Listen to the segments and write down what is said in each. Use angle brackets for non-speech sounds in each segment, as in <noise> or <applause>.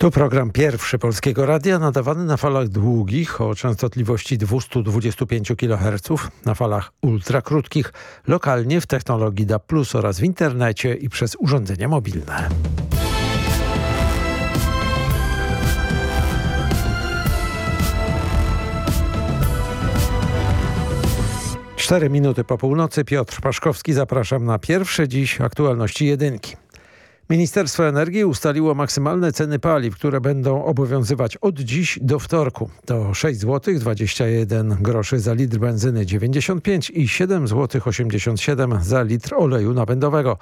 To program pierwszy Polskiego Radia nadawany na falach długich o częstotliwości 225 kHz, na falach ultrakrótkich, lokalnie w technologii DAB+, oraz w internecie i przez urządzenia mobilne. Cztery minuty po północy. Piotr Paszkowski. Zapraszam na pierwsze dziś aktualności jedynki. Ministerstwo Energii ustaliło maksymalne ceny paliw, które będą obowiązywać od dziś do wtorku. To 6 zł 21 groszy za litr benzyny 95 i 7 zł 87 za litr oleju napędowego.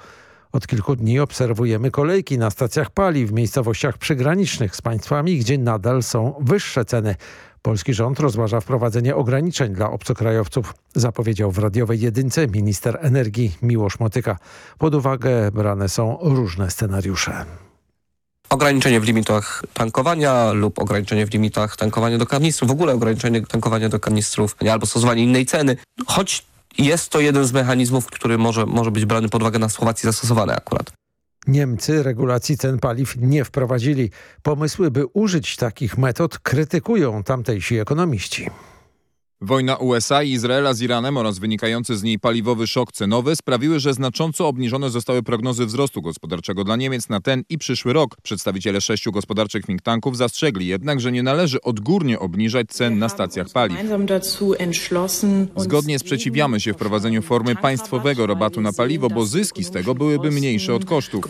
Od kilku dni obserwujemy kolejki na stacjach paliw w miejscowościach przygranicznych z państwami, gdzie nadal są wyższe ceny. Polski rząd rozważa wprowadzenie ograniczeń dla obcokrajowców, zapowiedział w radiowej jedynce minister energii Miłosz Motyka. Pod uwagę brane są różne scenariusze ograniczenie w limitach tankowania lub ograniczenie w limitach tankowania do kanistrów, w ogóle ograniczenie tankowania do kanistrów albo stosowanie innej ceny, choć jest to jeden z mechanizmów, który może, może być brany pod uwagę na Słowacji zastosowany akurat. Niemcy regulacji cen paliw nie wprowadzili. Pomysły, by użyć takich metod krytykują tamtejsi ekonomiści. Wojna USA i Izraela z Iranem oraz wynikający z niej paliwowy szok cenowy sprawiły, że znacząco obniżone zostały prognozy wzrostu gospodarczego dla Niemiec na ten i przyszły rok. Przedstawiciele sześciu gospodarczych think tanków zastrzegli jednak, że nie należy odgórnie obniżać cen na stacjach paliw. Zgodnie sprzeciwiamy się wprowadzeniu formy państwowego rabatu na paliwo, bo zyski z tego byłyby mniejsze od kosztów.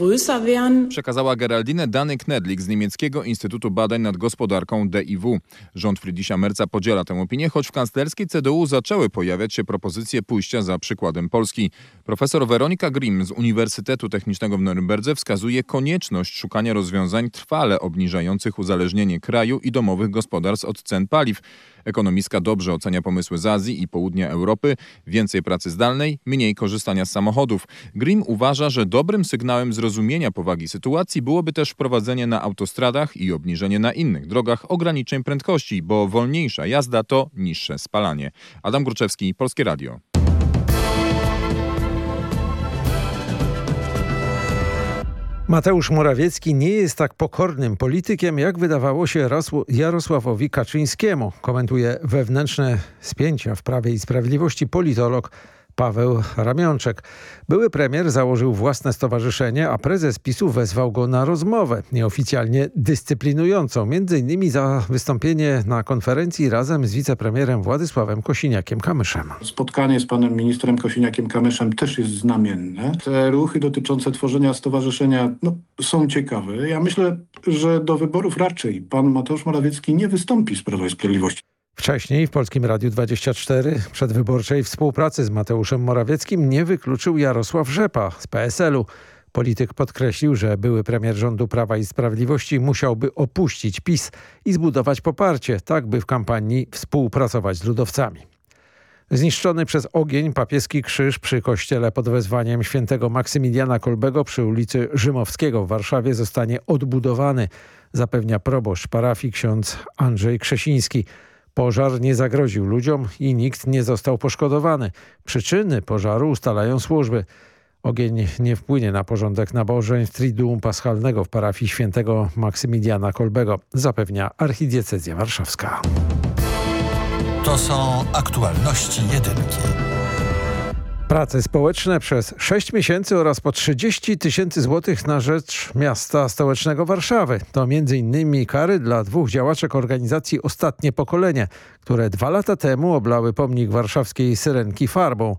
Przekazała Geraldine Dany-Knedlik z niemieckiego Instytutu Badań nad Gospodarką DIW. Rząd Friedricha Merca podziela tę opinię, choć w kancelarii kanclerskiej CDU zaczęły pojawiać się propozycje pójścia za przykładem Polski. Profesor Weronika Grimm z Uniwersytetu Technicznego w Norymberdze wskazuje konieczność szukania rozwiązań trwale obniżających uzależnienie kraju i domowych gospodarstw od cen paliw. Ekonomistka dobrze ocenia pomysły z Azji i południa Europy. Więcej pracy zdalnej, mniej korzystania z samochodów. Grimm uważa, że dobrym sygnałem zrozumienia powagi sytuacji byłoby też wprowadzenie na autostradach i obniżenie na innych drogach ograniczeń prędkości, bo wolniejsza jazda to niższe spalanie. Adam Gruczewski, Polskie Radio. Mateusz Morawiecki nie jest tak pokornym politykiem, jak wydawało się Jarosławowi Kaczyńskiemu, komentuje wewnętrzne spięcia w Prawie i Sprawiedliwości politolog Paweł Ramionczek. Były premier założył własne stowarzyszenie, a prezes PiSu wezwał go na rozmowę, nieoficjalnie dyscyplinującą, między innymi za wystąpienie na konferencji razem z wicepremierem Władysławem Kosiniakiem-Kamyszem. Spotkanie z panem ministrem Kosiniakiem-Kamyszem też jest znamienne. Te ruchy dotyczące tworzenia stowarzyszenia no, są ciekawe. Ja myślę, że do wyborów raczej pan Mateusz Morawiecki nie wystąpi z Prawa i Sprawiedliwości. Wcześniej w Polskim Radiu 24 przedwyborczej współpracy z Mateuszem Morawieckim nie wykluczył Jarosław Rzepa z PSL-u. Polityk podkreślił, że były premier rządu Prawa i Sprawiedliwości musiałby opuścić PiS i zbudować poparcie, tak by w kampanii współpracować z ludowcami. Zniszczony przez ogień papieski krzyż przy kościele pod wezwaniem świętego Maksymiliana Kolbego przy ulicy Rzymowskiego w Warszawie zostanie odbudowany, zapewnia proboszcz parafii ksiądz Andrzej Krzesiński. Pożar nie zagroził ludziom i nikt nie został poszkodowany. Przyczyny pożaru ustalają służby. Ogień nie wpłynie na porządek nabożeństw Triduum Paschalnego w parafii świętego Maksymiliana Kolbego, zapewnia archidiecezja warszawska. To są aktualności jedynki. Prace społeczne przez 6 miesięcy oraz po 30 tysięcy złotych na rzecz miasta stołecznego Warszawy. To m.in. kary dla dwóch działaczek organizacji Ostatnie Pokolenie, które dwa lata temu oblały pomnik warszawskiej Syrenki farbą.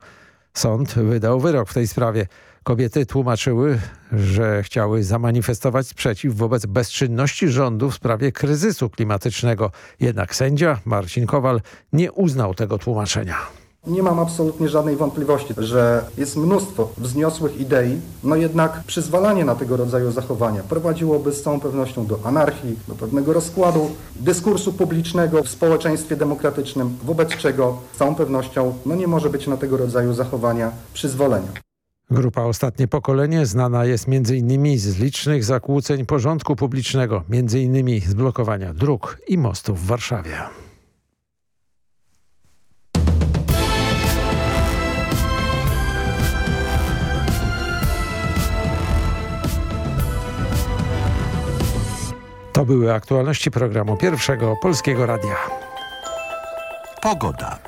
Sąd wydał wyrok w tej sprawie. Kobiety tłumaczyły, że chciały zamanifestować sprzeciw wobec bezczynności rządu w sprawie kryzysu klimatycznego. Jednak sędzia Marcin Kowal nie uznał tego tłumaczenia. Nie mam absolutnie żadnej wątpliwości, że jest mnóstwo wzniosłych idei, no jednak przyzwalanie na tego rodzaju zachowania prowadziłoby z całą pewnością do anarchii, do pewnego rozkładu dyskursu publicznego w społeczeństwie demokratycznym, wobec czego z całą pewnością no nie może być na tego rodzaju zachowania przyzwolenia. Grupa Ostatnie Pokolenie znana jest m.in. z licznych zakłóceń porządku publicznego, m.in. z blokowania dróg i mostów w Warszawie. To były aktualności programu Pierwszego Polskiego Radia. Pogoda.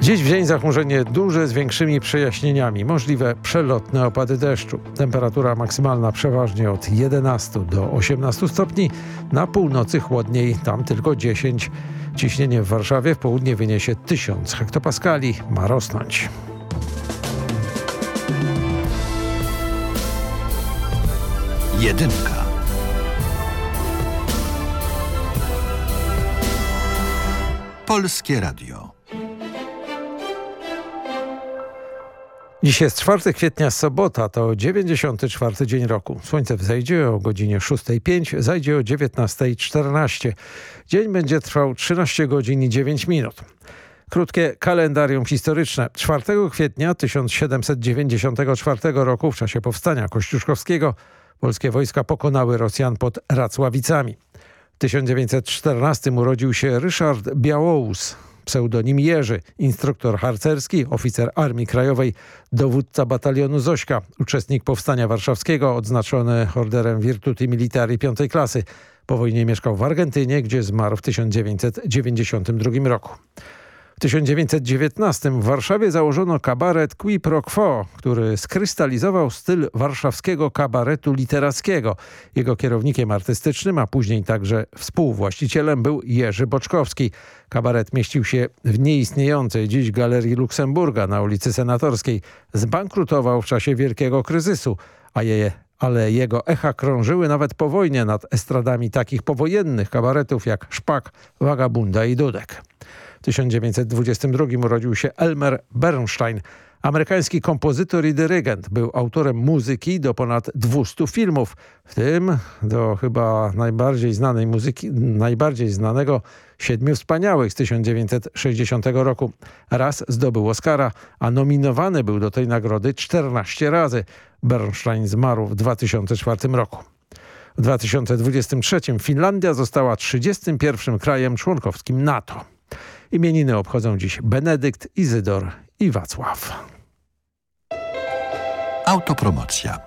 Dziś w dzień zachmurzenie duże z większymi przejaśnieniami, możliwe przelotne opady deszczu. Temperatura maksymalna przeważnie od 11 do 18 stopni, na północy chłodniej, tam tylko 10. Ciśnienie w Warszawie w południe wyniesie 1000 hektopaskali, ma rosnąć. Jedynka. Polskie Radio. Dziś jest 4 kwietnia, sobota, to 94 dzień roku. Słońce wzejdzie o godzinie 6.05, zajdzie o 19.14. Dzień będzie trwał 13 godzin i 9 minut. Krótkie kalendarium historyczne. 4 kwietnia 1794 roku w czasie powstania kościuszkowskiego polskie wojska pokonały Rosjan pod Racławicami. W 1914 urodził się Ryszard Białołus, pseudonim Jerzy, instruktor harcerski, oficer Armii Krajowej, dowódca batalionu Zośka, uczestnik Powstania Warszawskiego, odznaczony orderem Virtuti Militari piątej klasy. Po wojnie mieszkał w Argentynie, gdzie zmarł w 1992 roku. W 1919 w Warszawie założono kabaret Qui Pro Quo, który skrystalizował styl warszawskiego kabaretu literackiego. Jego kierownikiem artystycznym, a później także współwłaścicielem był Jerzy Boczkowski. Kabaret mieścił się w nieistniejącej dziś Galerii Luksemburga na ulicy Senatorskiej. Zbankrutował w czasie wielkiego kryzysu, a je ale jego echa krążyły nawet po wojnie nad estradami takich powojennych kabaretów jak Szpak, Wagabunda i Dudek. W 1922 urodził się Elmer Bernstein, amerykański kompozytor i dyrygent. Był autorem muzyki do ponad 200 filmów, w tym do chyba najbardziej znanej muzyki, najbardziej znanego Siedmiu Wspaniałych z 1960 roku. Raz zdobył Oscara, a nominowany był do tej nagrody 14 razy. Bernstein zmarł w 2004 roku. W 2023 Finlandia została 31 krajem członkowskim NATO. Imieniny obchodzą dziś Benedykt, Izydor i Wacław. Autopromocja.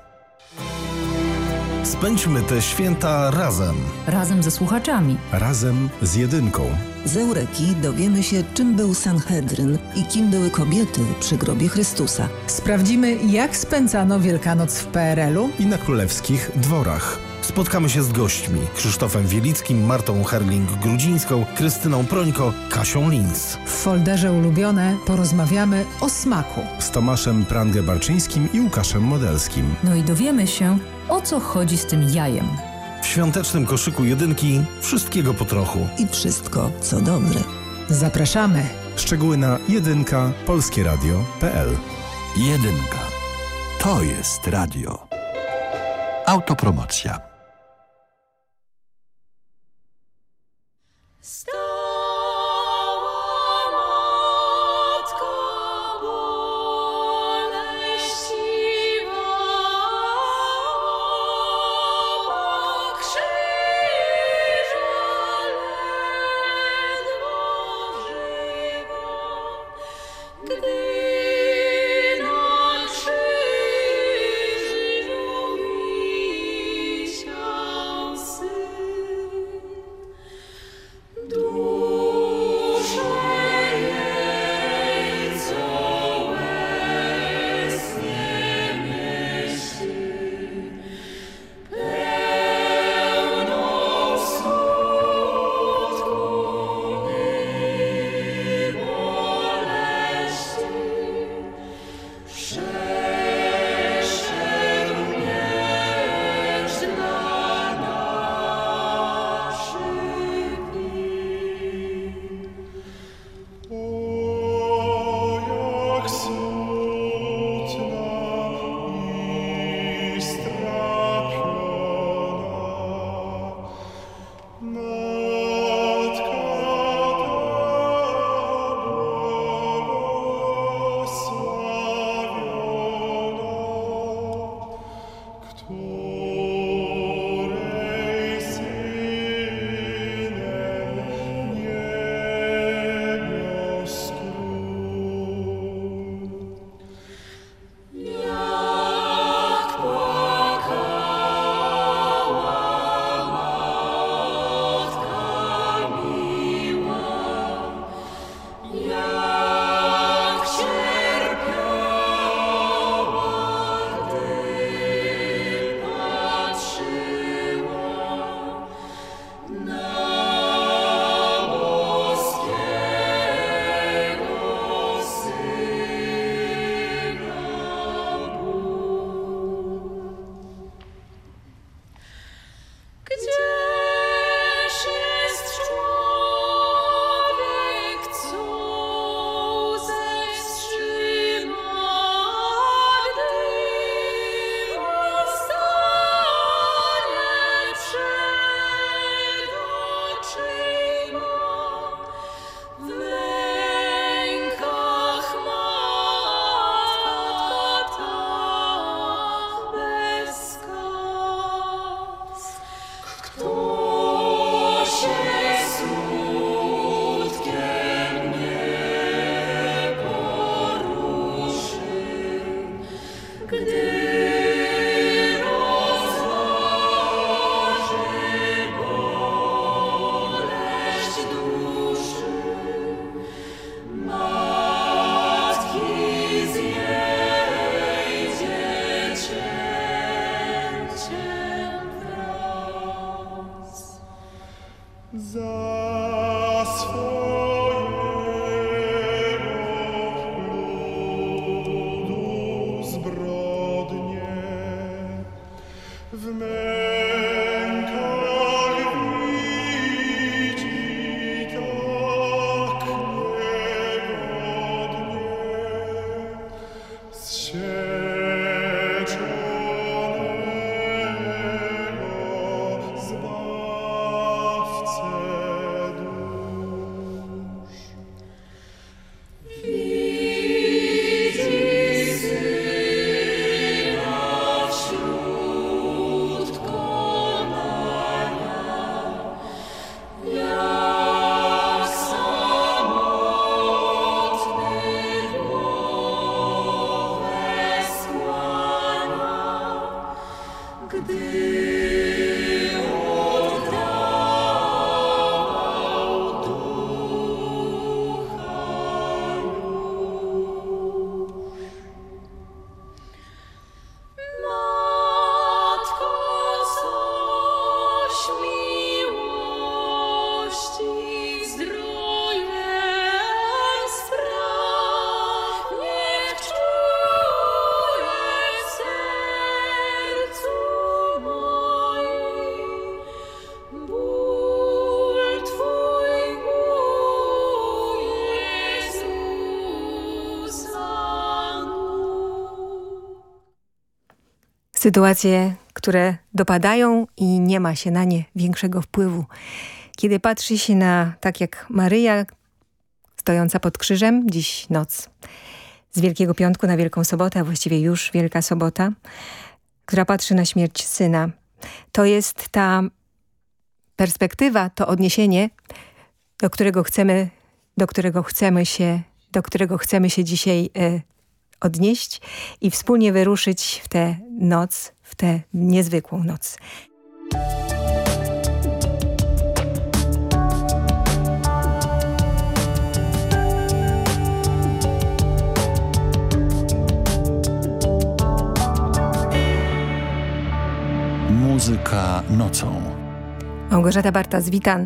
Spędźmy te święta razem. Razem ze słuchaczami. Razem z jedynką. Z Eureki dowiemy się, czym był Sanhedryn i kim były kobiety przy grobie Chrystusa. Sprawdzimy, jak spędzano Wielkanoc w PRL-u i na królewskich dworach. Spotkamy się z gośćmi Krzysztofem Wielickim, Martą Herling-Grudzińską, Krystyną Prońko, Kasią Linz. W folderze ulubione porozmawiamy o smaku. Z Tomaszem Prangę-Barczyńskim i Łukaszem Modelskim. No i dowiemy się, o co chodzi z tym jajem. W świątecznym koszyku jedynki wszystkiego po trochu. I wszystko, co dobre. Zapraszamy. Szczegóły na jedynka polskieradio.pl Jedynka. To jest radio. Autopromocja. Sytuacje, które dopadają i nie ma się na nie większego wpływu. Kiedy patrzy się na, tak jak Maryja, stojąca pod krzyżem, dziś noc, z Wielkiego Piątku na Wielką Sobotę, a właściwie już Wielka Sobota, która patrzy na śmierć syna. To jest ta perspektywa, to odniesienie, do którego chcemy, do którego chcemy się, do którego chcemy się dzisiaj y, odnieść i wspólnie wyruszyć w tę noc, w tę niezwykłą noc. Muzyka nocą. Małgorzata Bartas, witam.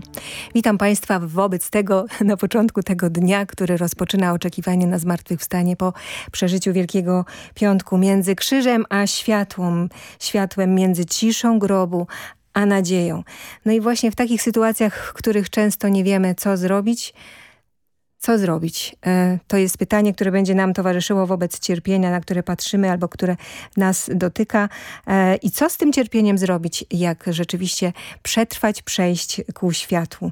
Witam Państwa wobec tego, na początku tego dnia, który rozpoczyna oczekiwanie na zmartwychwstanie po przeżyciu Wielkiego Piątku między krzyżem a światłem, światłem między ciszą grobu a nadzieją. No i właśnie w takich sytuacjach, w których często nie wiemy, co zrobić, co zrobić? E, to jest pytanie, które będzie nam towarzyszyło wobec cierpienia, na które patrzymy albo które nas dotyka. E, I co z tym cierpieniem zrobić? Jak rzeczywiście przetrwać, przejść ku światłu?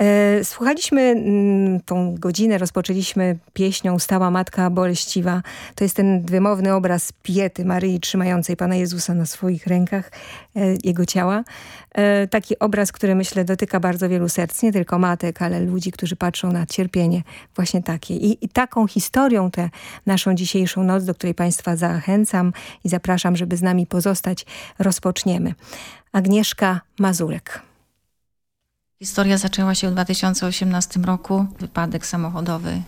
E, słuchaliśmy mm, tą godzinę, rozpoczęliśmy pieśnią Stała Matka Boleściwa. To jest ten wymowny obraz Piety Maryi trzymającej Pana Jezusa na swoich rękach, Jego ciała. Taki obraz, który myślę dotyka bardzo wielu serc, nie tylko matek, ale ludzi, którzy patrzą na cierpienie właśnie takie. I, I, taką historią tę naszą dzisiejszą noc, do której Państwa zachęcam i zapraszam, żeby z nami pozostać, rozpoczniemy. Agnieszka Mazurek. Historia zaczęła się w 2018 roku. Wypadek samochodowy.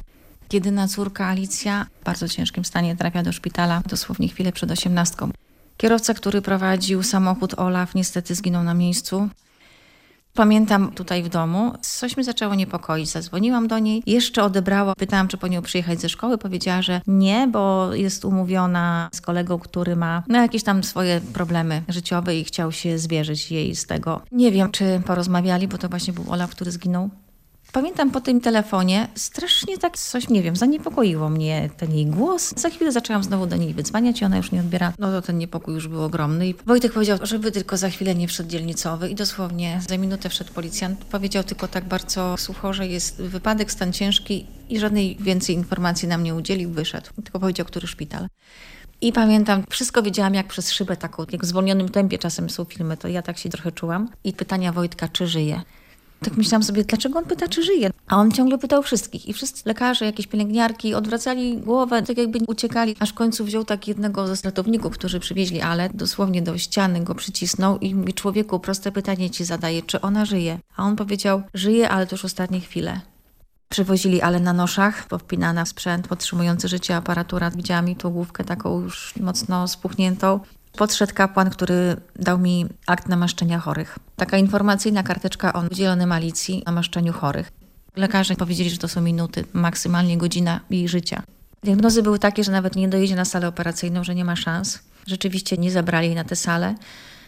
Jedyna córka Alicja w bardzo ciężkim stanie trafia do szpitala dosłownie chwilę przed osiemnastką. Kierowca, który prowadził samochód Olaf niestety zginął na miejscu. Pamiętam tutaj w domu, coś mnie zaczęło niepokoić. Zadzwoniłam do niej, jeszcze odebrała. Pytałam, czy po nią przyjechać ze szkoły. Powiedziała, że nie, bo jest umówiona z kolegą, który ma no, jakieś tam swoje problemy życiowe i chciał się zwierzyć jej z tego. Nie wiem, czy porozmawiali, bo to właśnie był Olaf, który zginął. Pamiętam po tym telefonie, strasznie tak coś, nie wiem, zaniepokoiło mnie ten jej głos. Za chwilę zaczęłam znowu do niej wydzwaniać i ona już nie odbiera. No to ten niepokój już był ogromny. I Wojtek powiedział, żeby tylko za chwilę nie wszedł dzielnicowy i dosłownie za minutę wszedł policjant. Powiedział tylko tak bardzo sucho, że jest wypadek, stan ciężki i żadnej więcej informacji nam nie udzielił, wyszedł. Tylko powiedział, który szpital. I pamiętam, wszystko wiedziałam jak przez szybę taką, jak w zwolnionym tempie czasem są filmy, to ja tak się trochę czułam. I pytania Wojtka, czy żyje. Tak myślałam sobie, dlaczego on pyta, czy żyje? A on ciągle pytał wszystkich. I wszyscy lekarze, jakieś pielęgniarki odwracali głowę, tak jakby uciekali. Aż w końcu wziął tak jednego ze stratowników, którzy przywieźli Ale, dosłownie do ściany go przycisnął i mówi, człowieku, proste pytanie ci zadaje, czy ona żyje? A on powiedział, żyje, ale to już ostatnie chwile. Przywozili ale na noszach, powpinana sprzęt podtrzymujący życie aparatura. Widziałam jej tą główkę taką już mocno spuchniętą. Podszedł kapłan, który dał mi akt namaszczenia chorych. Taka informacyjna karteczka o udzielonym Alicji namaszczeniu chorych. Lekarze powiedzieli, że to są minuty, maksymalnie godzina jej życia. Diagnozy były takie, że nawet nie dojedzie na salę operacyjną, że nie ma szans. Rzeczywiście nie zabrali jej na tę salę,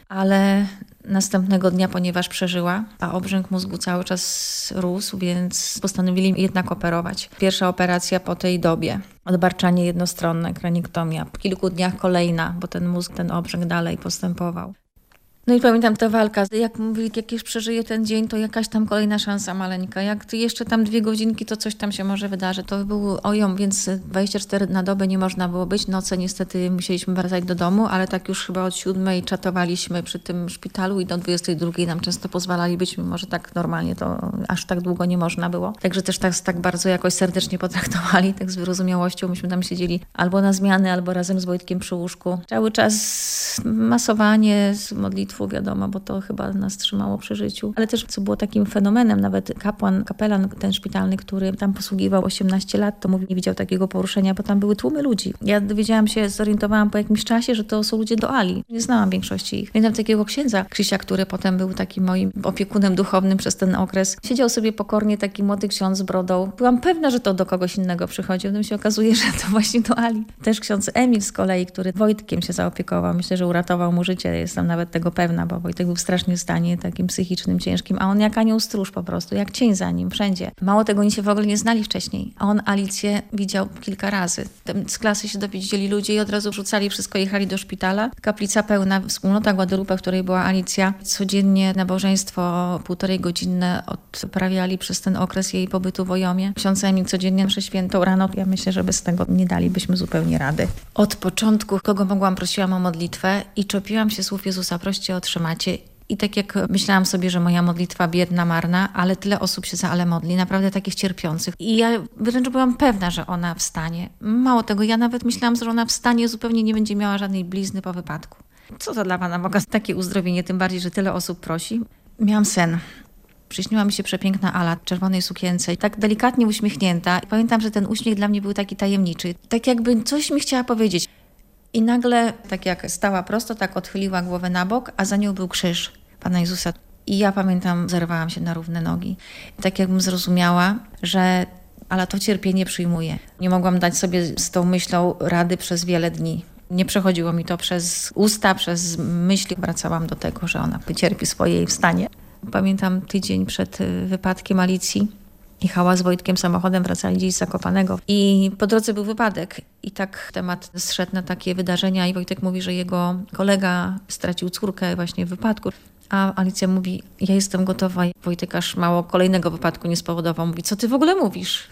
ale następnego dnia, ponieważ przeżyła, a obrzęk mózgu cały czas rósł, więc postanowili jednak operować. Pierwsza operacja po tej dobie. Odbarczanie jednostronne, kraniktomia. Po kilku dniach kolejna, bo ten mózg, ten obrzęk dalej postępował. No i pamiętam tę walkę, jak mówili, jak już przeżyje ten dzień, to jakaś tam kolejna szansa maleńka. Jak jeszcze tam dwie godzinki, to coś tam się może wydarzy. To był ojom, więc 24 na dobę nie można było być. Noce niestety musieliśmy wracać do domu, ale tak już chyba od siódmej czatowaliśmy przy tym szpitalu i do 22 nam często pozwalali być, mimo tak normalnie to aż tak długo nie można było. Także też tak, tak bardzo jakoś serdecznie potraktowali, tak z wyrozumiałością. Myśmy tam siedzieli albo na zmiany, albo razem z Wojtkiem przy łóżku. Cały czas masowanie z modlitwą wiadomo, bo to chyba nas trzymało przy życiu. Ale też, co było takim fenomenem, nawet kapłan, kapelan ten szpitalny, który tam posługiwał 18 lat, to mówi, nie widział takiego poruszenia, bo tam były tłumy ludzi. Ja dowiedziałam się, zorientowałam po jakimś czasie, że to są ludzie do Ali. Nie znałam większości ich. Pamiętam takiego księdza Krzysia, który potem był takim moim opiekunem duchownym przez ten okres. Siedział sobie pokornie taki młody ksiądz z brodą. Byłam pewna, że to do kogoś innego przychodził. Potem się okazuje, że to właśnie do Ali. Też ksiądz Emil z kolei, który Wojtkiem się zaopiekował. Myślę, że uratował mu życie. Jestem nawet tego pewna pewna, bo Wojtek był w strasznym stanie takim psychicznym, ciężkim, a on jak anioł stróż po prostu, jak cień za nim, wszędzie. Mało tego, oni się w ogóle nie znali wcześniej, a on Alicję widział kilka razy. Z klasy się dowiedzieli ludzie i od razu rzucali wszystko, jechali do szpitala. Kaplica pełna, wspólnota Guadalupe, w której była Alicja. Codziennie nabożeństwo półtorej godzinne odprawiali przez ten okres jej pobytu w Ojomie. Ksiądz Emil codziennie mszę świętą rano. Ja myślę, że bez tego nie dalibyśmy zupełnie rady. Od początku, kogo mogłam, prosiłam o modlitwę i czepiłam się słów Jezusa, proście otrzymacie. I tak jak myślałam sobie, że moja modlitwa biedna, marna, ale tyle osób się za ale modli, naprawdę takich cierpiących. I ja wręcz byłam pewna, że ona wstanie. Mało tego, ja nawet myślałam, że ona wstanie, zupełnie nie będzie miała żadnej blizny po wypadku. Co to dla Pana Boga takie uzdrowienie, tym bardziej, że tyle osób prosi? Miałam sen. Przyśniła mi się przepiękna Ala w czerwonej sukience, tak delikatnie uśmiechnięta. I pamiętam, że ten uśmiech dla mnie był taki tajemniczy. Tak jakby coś mi chciała powiedzieć. I nagle, tak jak stała prosto, tak odchyliła głowę na bok, a za nią był krzyż Pana Jezusa. I ja pamiętam, zerwałam się na równe nogi. Tak jakbym zrozumiała, że ale to cierpienie przyjmuje. Nie mogłam dać sobie z tą myślą rady przez wiele dni. Nie przechodziło mi to przez usta, przez myśli. Wracałam do tego, że ona wycierpi swoje i wstanie. Pamiętam tydzień przed y, wypadkiem Alicji Jechała z Wojtkiem samochodem, wracali gdzieś z Zakopanego i po drodze był wypadek i tak temat zszedł na takie wydarzenia i Wojtek mówi, że jego kolega stracił córkę właśnie w wypadku. A Alicja mówi, ja jestem gotowa. Wojtek aż mało kolejnego wypadku nie spowodował. Mówi, co ty w ogóle mówisz?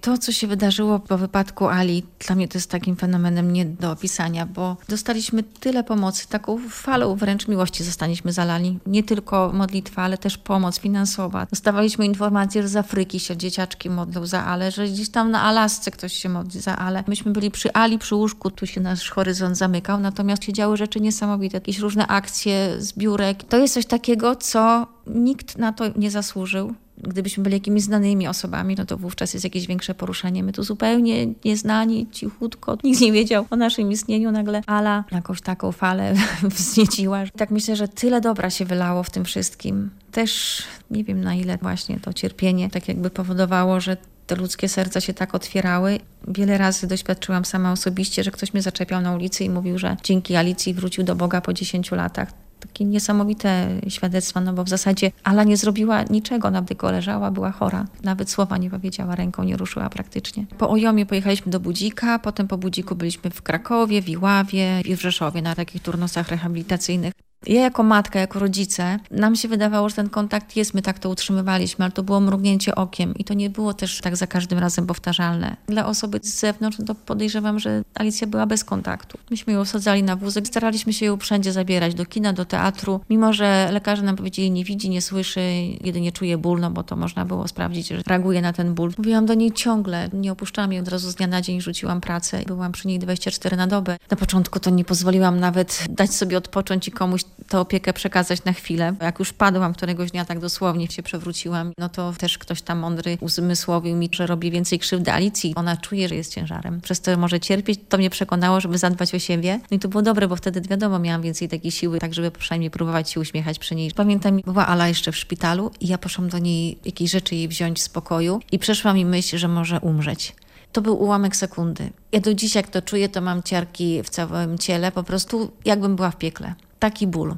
To, co się wydarzyło po wypadku Ali, dla mnie to jest takim fenomenem nie do opisania, bo dostaliśmy tyle pomocy, taką falą wręcz miłości zostaliśmy zalani. Nie tylko modlitwa, ale też pomoc finansowa. Dostawaliśmy informacje, że z Afryki się dzieciaczki modlą za Ale, że gdzieś tam na Alasce ktoś się modli za Ale. Myśmy byli przy Ali, przy łóżku, tu się nasz horyzont zamykał, natomiast się działy rzeczy niesamowite, jakieś różne akcje, zbiórek. To jest coś takiego, co nikt na to nie zasłużył gdybyśmy byli jakimiś znanymi osobami, no to wówczas jest jakieś większe poruszenie. My tu zupełnie nieznani, cichutko, nikt nie wiedział o naszym istnieniu. Nagle Ala jakąś taką falę <laughs> wznieciła. Tak myślę, że tyle dobra się wylało w tym wszystkim. Też nie wiem na ile właśnie to cierpienie tak jakby powodowało, że te ludzkie serca się tak otwierały. Wiele razy doświadczyłam sama osobiście, że ktoś mnie zaczepiał na ulicy i mówił, że dzięki Alicji wrócił do Boga po 10 latach takie niesamowite świadectwa, no bo w zasadzie Ala nie zrobiła niczego, ona tylko leżała, była chora. Nawet słowa nie powiedziała, ręką nie ruszyła praktycznie. Po Ojomie pojechaliśmy do Budzika, potem po Budziku byliśmy w Krakowie, w Iławie i w Rzeszowie na takich turnusach rehabilitacyjnych. Ja jako matka, jako rodzice, nam się wydawało, że ten kontakt jest, my tak to utrzymywaliśmy, ale to było mrugnięcie okiem i to nie było też tak za każdym razem powtarzalne. Dla osoby z zewnątrz no to podejrzewam, że Alicja była bez kontaktu. Myśmy ją osadzali na wózek, staraliśmy się ją wszędzie zabierać, do kina, do teatru, mimo że lekarze nam powiedzieli, nie widzi, nie słyszy, jedynie czuje ból, no bo to można było sprawdzić, że reaguje na ten ból. Mówiłam do niej ciągle, nie opuszczałam jej od razu z dnia na dzień, rzuciłam pracę. Byłam przy niej 24 na dobę. Na początku to nie pozwoliłam nawet dać sobie odpocząć i komuś tę opiekę przekazać na chwilę. Jak już padłam któregoś dnia, tak dosłownie się przewróciłam, no to też ktoś tam mądry uzmysłowił mi, że robię więcej krzywdy Alicji. Ona czuje, że jest ciężarem. Przez to może cierpieć. To mnie przekonało, żeby zadbać o siebie. No i to było dobre, bo wtedy wiadomo, miałam więcej takiej siły, tak żeby przynajmniej próbować się uśmiechać przy niej. Pamiętam, była Ala jeszcze w szpitalu i ja poszłam do niej jakieś rzeczy jej wziąć z pokoju i przeszła mi myśl, że może umrzeć. To był ułamek sekundy. Ja do dziś, jak to czuję, to mam ciarki w całym ciele, po prostu jakbym była w piekle. Taki ból.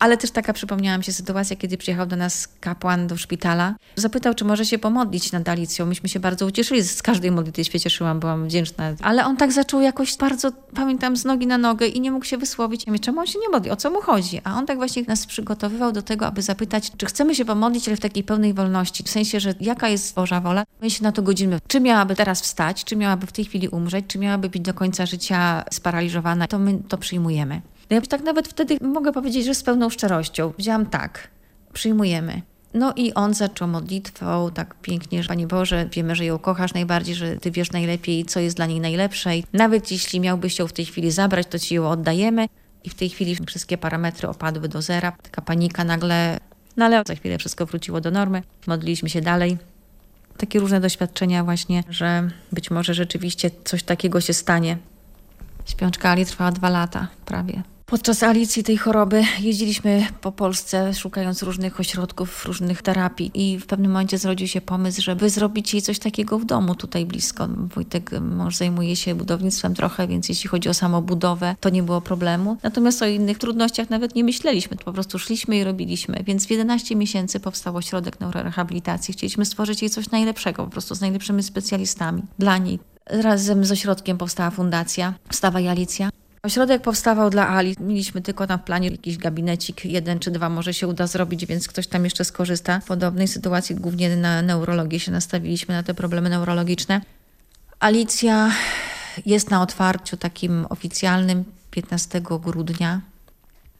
Ale też taka przypomniała mi się sytuacja, kiedy przyjechał do nas kapłan do szpitala. Zapytał, czy może się pomodlić nad Alicją. Myśmy się bardzo ucieszyli. Z każdej modlitwy się cieszyłam, byłam wdzięczna. Ale on tak zaczął jakoś bardzo, pamiętam, z nogi na nogę i nie mógł się wysłowić. Ja mówię, czemu on się nie modli? O co mu chodzi? A on tak właśnie nas przygotowywał do tego, aby zapytać, czy chcemy się pomodlić, ale w takiej pełnej wolności. W sensie, że jaka jest Boża wola? My się na to godzimy. Czy miałaby teraz wstać? Czy miałaby w tej chwili umrzeć? Czy miałaby być do końca życia sparaliżowana? To my to przyjmujemy. No ja tak nawet wtedy mogę powiedzieć, że z pełną szczerością. Wzięłam tak, przyjmujemy. No i on zaczął modlitwą tak pięknie, że Panie Boże, wiemy, że ją kochasz najbardziej, że Ty wiesz najlepiej, co jest dla niej najlepsze. Nawet jeśli miałbyś ją w tej chwili zabrać, to Ci ją oddajemy. I w tej chwili wszystkie parametry opadły do zera. Taka panika nagle, no ale za chwilę wszystko wróciło do normy. Modliliśmy się dalej. Takie różne doświadczenia właśnie, że być może rzeczywiście coś takiego się stanie. Śpiączka Ali trwała dwa lata prawie. Podczas Alicji tej choroby jeździliśmy po Polsce, szukając różnych ośrodków, różnych terapii i w pewnym momencie zrodził się pomysł, żeby zrobić jej coś takiego w domu tutaj blisko. Wojtek, mąż zajmuje się budownictwem trochę, więc jeśli chodzi o samobudowę, to nie było problemu. Natomiast o innych trudnościach nawet nie myśleliśmy, po prostu szliśmy i robiliśmy. Więc w 11 miesięcy powstał ośrodek neurorehabilitacji. Chcieliśmy stworzyć jej coś najlepszego, po prostu z najlepszymi specjalistami dla niej. Razem z ośrodkiem powstała fundacja Wstawa i Alicja. Ośrodek powstawał dla Ali. Mieliśmy tylko w planie jakiś gabinecik, jeden czy dwa może się uda zrobić, więc ktoś tam jeszcze skorzysta. W podobnej sytuacji głównie na neurologię się nastawiliśmy, na te problemy neurologiczne. Alicja jest na otwarciu takim oficjalnym 15 grudnia.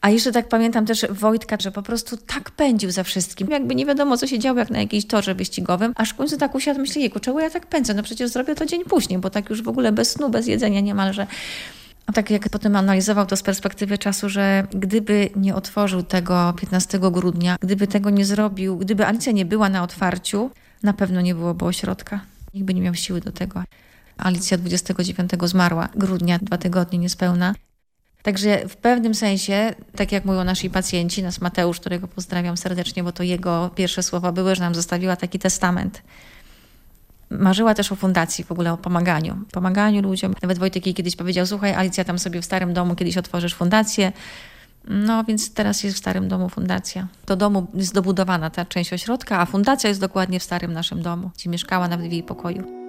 A jeszcze tak pamiętam też Wojtka, że po prostu tak pędził za wszystkim. Jakby nie wiadomo, co się działo, jak na jakiejś torze wyścigowym. Aż w końcu tak usiadł, myślę, jejku, czego ja tak pędzę? No przecież zrobię to dzień później, bo tak już w ogóle bez snu, bez jedzenia niemalże. Tak jak potem analizował to z perspektywy czasu, że gdyby nie otworzył tego 15 grudnia, gdyby tego nie zrobił, gdyby Alicja nie była na otwarciu, na pewno nie byłoby ośrodka. Nikt by nie miał siły do tego. Alicja 29 zmarła, grudnia, dwa tygodnie niespełna. Także w pewnym sensie, tak jak mówią nasi pacjenci, nas Mateusz, którego pozdrawiam serdecznie, bo to jego pierwsze słowa były, że nam zostawiła taki testament. Marzyła też o fundacji, w ogóle o pomaganiu. Pomaganiu ludziom. Nawet Wojtek jej kiedyś powiedział, słuchaj Alicja, tam sobie w starym domu kiedyś otworzysz fundację. No więc teraz jest w starym domu fundacja. Do domu jest dobudowana ta część ośrodka, a fundacja jest dokładnie w starym naszym domu, gdzie mieszkała nawet w jej pokoju.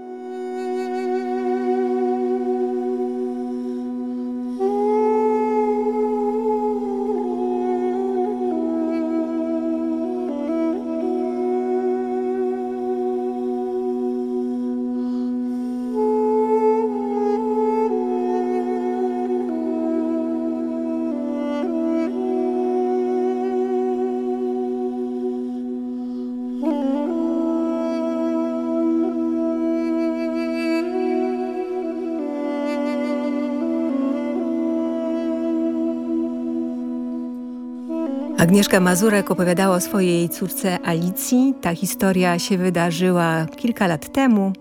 Agnieszka Mazurek opowiadała o swojej córce Alicji. Ta historia się wydarzyła kilka lat temu.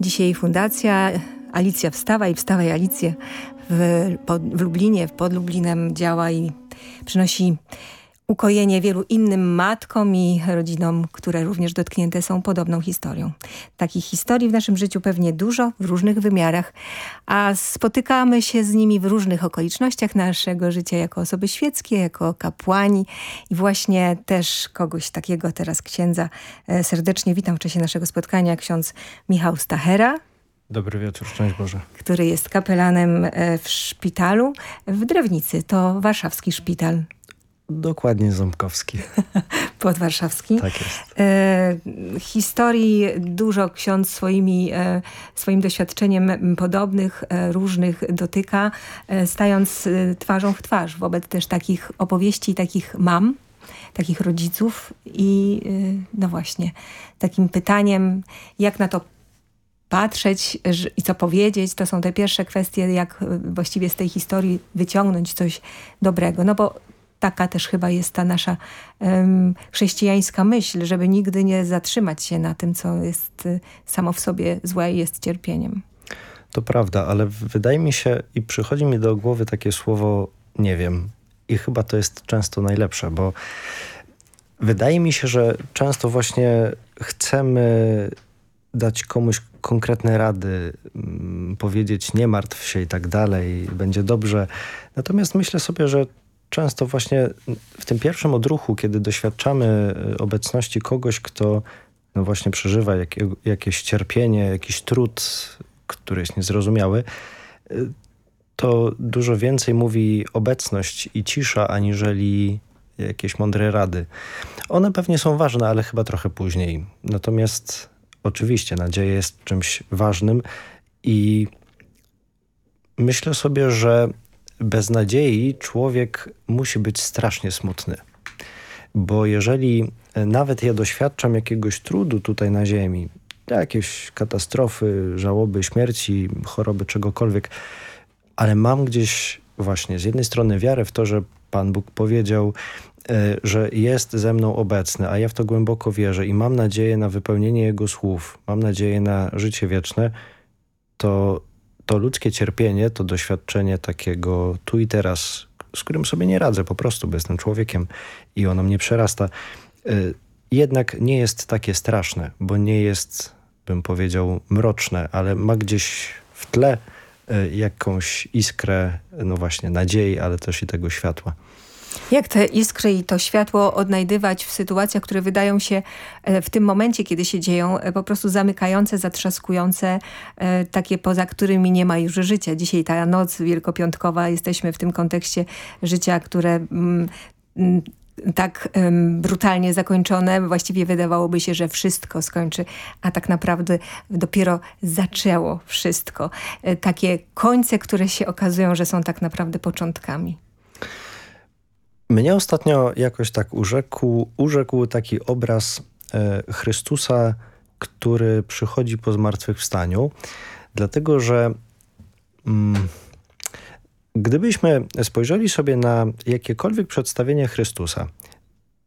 Dzisiaj Fundacja Alicja Wstawa i Wstawaj Alicję w, w Lublinie, pod Lublinem działa i przynosi ukojenie wielu innym matkom i rodzinom, które również dotknięte są podobną historią. Takich historii w naszym życiu pewnie dużo, w różnych wymiarach, a spotykamy się z nimi w różnych okolicznościach naszego życia, jako osoby świeckie, jako kapłani i właśnie też kogoś takiego teraz księdza e, serdecznie witam w czasie naszego spotkania, ksiądz Michał Stachera. Dobry wieczór, szczęść Boże. Który jest kapelanem e, w szpitalu w Drewnicy. To warszawski szpital Dokładnie Ząbkowski. <laughs> Podwarszawski. Tak jest. E, historii dużo ksiądz swoimi, e, swoim doświadczeniem podobnych, e, różnych dotyka, e, stając e, twarzą w twarz wobec też takich opowieści, takich mam, takich rodziców i e, no właśnie, takim pytaniem, jak na to patrzeć i co powiedzieć, to są te pierwsze kwestie, jak właściwie z tej historii wyciągnąć coś dobrego. No bo taka też chyba jest ta nasza um, chrześcijańska myśl, żeby nigdy nie zatrzymać się na tym, co jest y, samo w sobie złe i jest cierpieniem. To prawda, ale wydaje mi się i przychodzi mi do głowy takie słowo nie wiem. I chyba to jest często najlepsze, bo wydaje mi się, że często właśnie chcemy dać komuś konkretne rady, powiedzieć nie martw się i tak dalej, będzie dobrze. Natomiast myślę sobie, że często właśnie w tym pierwszym odruchu, kiedy doświadczamy obecności kogoś, kto no właśnie przeżywa jakie, jakieś cierpienie, jakiś trud, który jest niezrozumiały, to dużo więcej mówi obecność i cisza, aniżeli jakieś mądre rady. One pewnie są ważne, ale chyba trochę później. Natomiast oczywiście nadzieja jest czymś ważnym i myślę sobie, że bez nadziei człowiek musi być strasznie smutny. Bo jeżeli nawet ja doświadczam jakiegoś trudu tutaj na ziemi, jakieś katastrofy, żałoby, śmierci, choroby, czegokolwiek, ale mam gdzieś właśnie z jednej strony wiarę w to, że Pan Bóg powiedział, że jest ze mną obecny, a ja w to głęboko wierzę i mam nadzieję na wypełnienie Jego słów, mam nadzieję na życie wieczne, to to ludzkie cierpienie, to doświadczenie takiego tu i teraz, z którym sobie nie radzę po prostu, bo jestem człowiekiem i ono mnie przerasta, jednak nie jest takie straszne, bo nie jest, bym powiedział, mroczne, ale ma gdzieś w tle jakąś iskrę, no właśnie, nadziei, ale też i tego światła. Jak te iskry i to światło odnajdywać w sytuacjach, które wydają się w tym momencie, kiedy się dzieją, po prostu zamykające, zatrzaskujące, takie poza którymi nie ma już życia. Dzisiaj ta noc wielkopiątkowa, jesteśmy w tym kontekście życia, które mm, tak um, brutalnie zakończone. Właściwie wydawałoby się, że wszystko skończy, a tak naprawdę dopiero zaczęło wszystko. Takie końce, które się okazują, że są tak naprawdę początkami. Mnie ostatnio jakoś tak urzekł, urzekł taki obraz e, Chrystusa, który przychodzi po zmartwychwstaniu, dlatego że mm, gdybyśmy spojrzeli sobie na jakiekolwiek przedstawienie Chrystusa,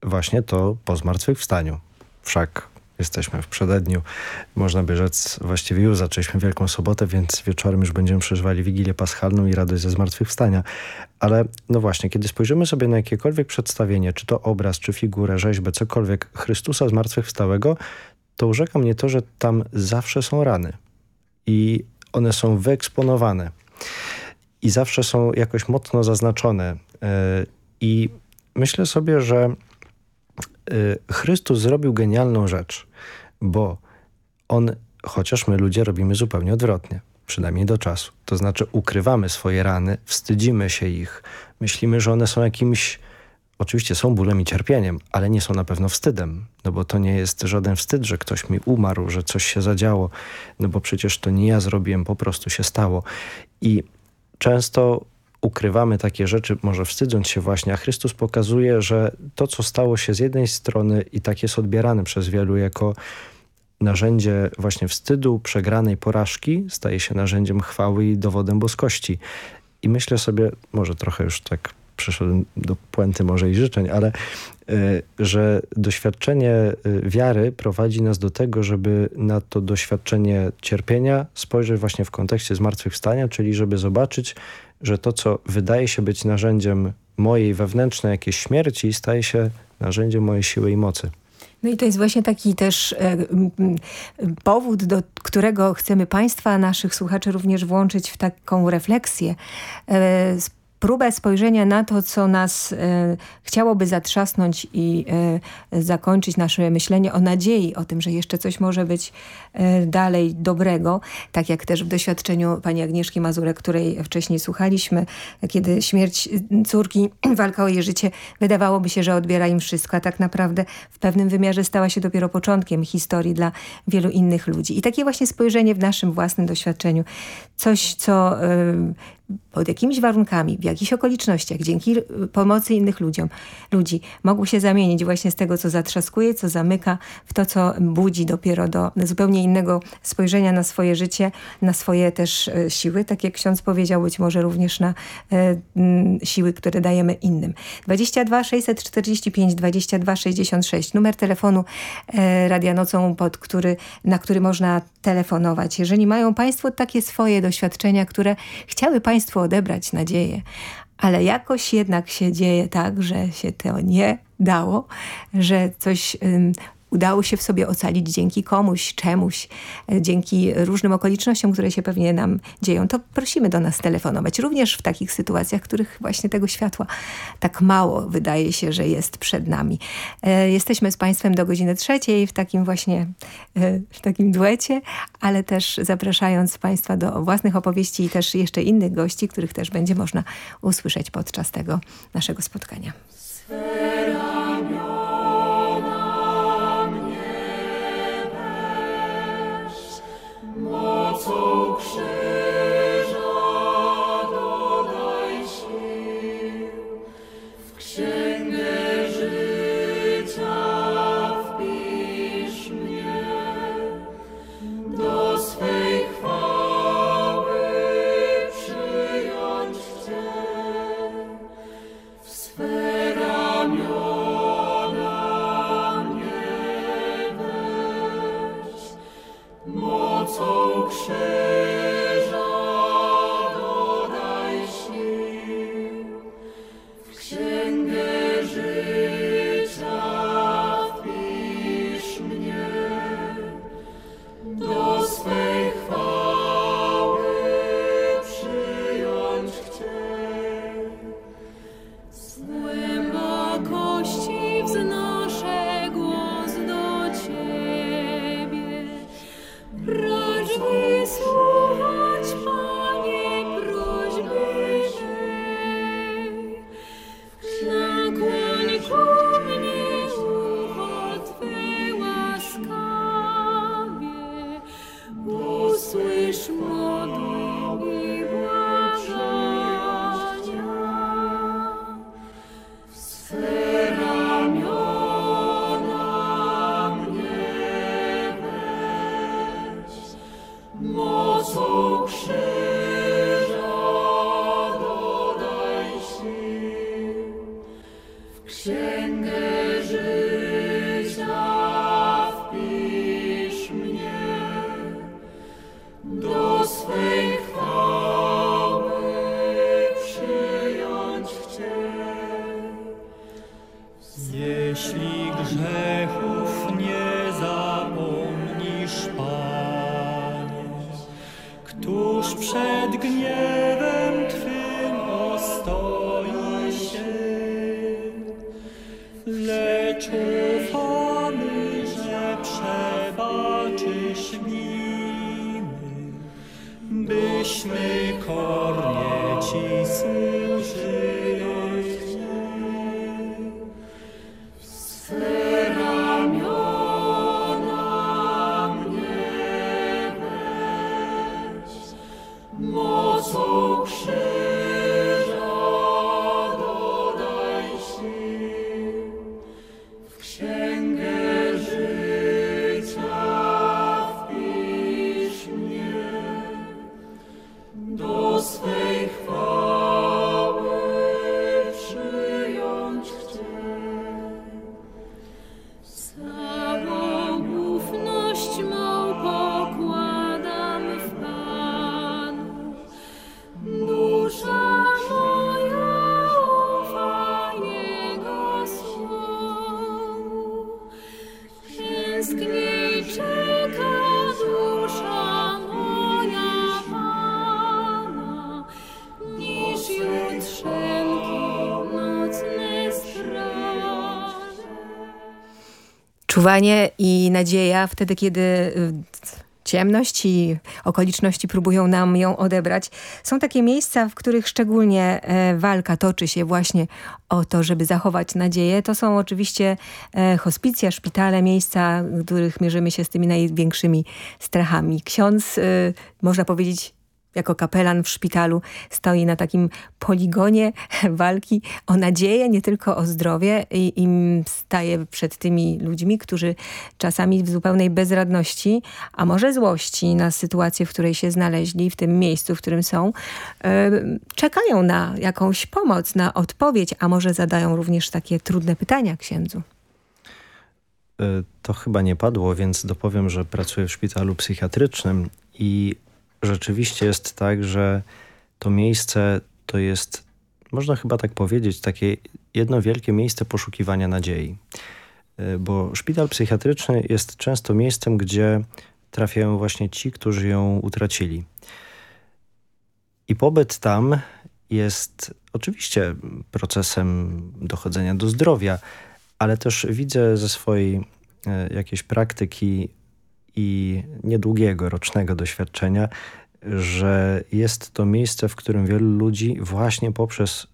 właśnie to po zmartwychwstaniu, wszak jesteśmy w przededniu, można by rzec, właściwie już zaczęliśmy Wielką Sobotę, więc wieczorem już będziemy przeżywali Wigilię Paschalną i radość ze zmartwychwstania. Ale no właśnie, kiedy spojrzymy sobie na jakiekolwiek przedstawienie, czy to obraz, czy figurę, rzeźbę, cokolwiek Chrystusa zmartwychwstałego, to urzeka mnie to, że tam zawsze są rany. I one są wyeksponowane. I zawsze są jakoś mocno zaznaczone. I myślę sobie, że Chrystus zrobił genialną rzecz, bo on, chociaż my ludzie robimy zupełnie odwrotnie, przynajmniej do czasu. To znaczy ukrywamy swoje rany, wstydzimy się ich, myślimy, że one są jakimś, oczywiście są bólem i cierpieniem, ale nie są na pewno wstydem, no bo to nie jest żaden wstyd, że ktoś mi umarł, że coś się zadziało, no bo przecież to nie ja zrobiłem, po prostu się stało. I często ukrywamy takie rzeczy, może wstydząc się właśnie, a Chrystus pokazuje, że to, co stało się z jednej strony i tak jest odbierane przez wielu jako narzędzie właśnie wstydu, przegranej porażki, staje się narzędziem chwały i dowodem boskości. I myślę sobie, może trochę już tak przyszedłem do puenty może i życzeń, ale y, że doświadczenie y, wiary prowadzi nas do tego, żeby na to doświadczenie cierpienia spojrzeć właśnie w kontekście zmartwychwstania, czyli żeby zobaczyć, że to, co wydaje się być narzędziem mojej wewnętrznej jakiejś śmierci, staje się narzędziem mojej siły i mocy. No i to jest właśnie taki też e, powód, do którego chcemy Państwa, naszych słuchaczy również włączyć w taką refleksję. E, próbę spojrzenia na to, co nas e, chciałoby zatrzasnąć i e, zakończyć nasze myślenie o nadziei, o tym, że jeszcze coś może być e, dalej dobrego, tak jak też w doświadczeniu pani Agnieszki Mazurek, której wcześniej słuchaliśmy, kiedy śmierć córki, <clears throat> walka o jej życie, wydawałoby się, że odbiera im wszystko, a tak naprawdę w pewnym wymiarze stała się dopiero początkiem historii dla wielu innych ludzi. I takie właśnie spojrzenie w naszym własnym doświadczeniu, coś, co pod jakimiś warunkami, w jakichś okolicznościach, dzięki pomocy innych ludziom, ludzi, mogło się zamienić właśnie z tego, co zatrzaskuje, co zamyka, w to, co budzi dopiero do zupełnie innego spojrzenia na swoje życie, na swoje też e, siły, tak jak ksiądz powiedział, być może również na e, siły, które dajemy innym. 22 645 22 66, numer telefonu e, Radia Nocą, pod który, na który można telefonować. Jeżeli mają Państwo takie swoje doświadczenia, które chciały Państwo odebrać nadzieję, ale jakoś jednak się dzieje tak, że się to nie dało, że coś udało się w sobie ocalić dzięki komuś, czemuś, e, dzięki różnym okolicznościom, które się pewnie nam dzieją, to prosimy do nas telefonować. Również w takich sytuacjach, w których właśnie tego światła tak mało wydaje się, że jest przed nami. E, jesteśmy z Państwem do godziny trzeciej w takim właśnie e, w takim duecie, ale też zapraszając Państwa do własnych opowieści i też jeszcze innych gości, których też będzie można usłyszeć podczas tego naszego spotkania. No. Czuwanie i nadzieja wtedy, kiedy y, ciemność i okoliczności próbują nam ją odebrać. Są takie miejsca, w których szczególnie e, walka toczy się właśnie o to, żeby zachować nadzieję. To są oczywiście e, hospicja, szpitale, miejsca, w których mierzymy się z tymi największymi strachami. Ksiądz, e, można powiedzieć, jako kapelan w szpitalu stoi na takim poligonie <laughs> walki o nadzieję, nie tylko o zdrowie i, i staje przed tymi ludźmi, którzy czasami w zupełnej bezradności, a może złości na sytuację, w której się znaleźli, w tym miejscu, w którym są, yy, czekają na jakąś pomoc, na odpowiedź, a może zadają również takie trudne pytania księdzu. E, to chyba nie padło, więc dopowiem, że pracuję w szpitalu psychiatrycznym i rzeczywiście jest tak, że to miejsce to jest, można chyba tak powiedzieć, takie jedno wielkie miejsce poszukiwania nadziei. E, bo szpital psychiatryczny jest często miejscem, gdzie trafiają właśnie ci, którzy ją utracili. I pobyt tam jest oczywiście procesem dochodzenia do zdrowia, ale też widzę ze swojej e, jakiejś praktyki i niedługiego, rocznego doświadczenia, że jest to miejsce, w którym wielu ludzi właśnie poprzez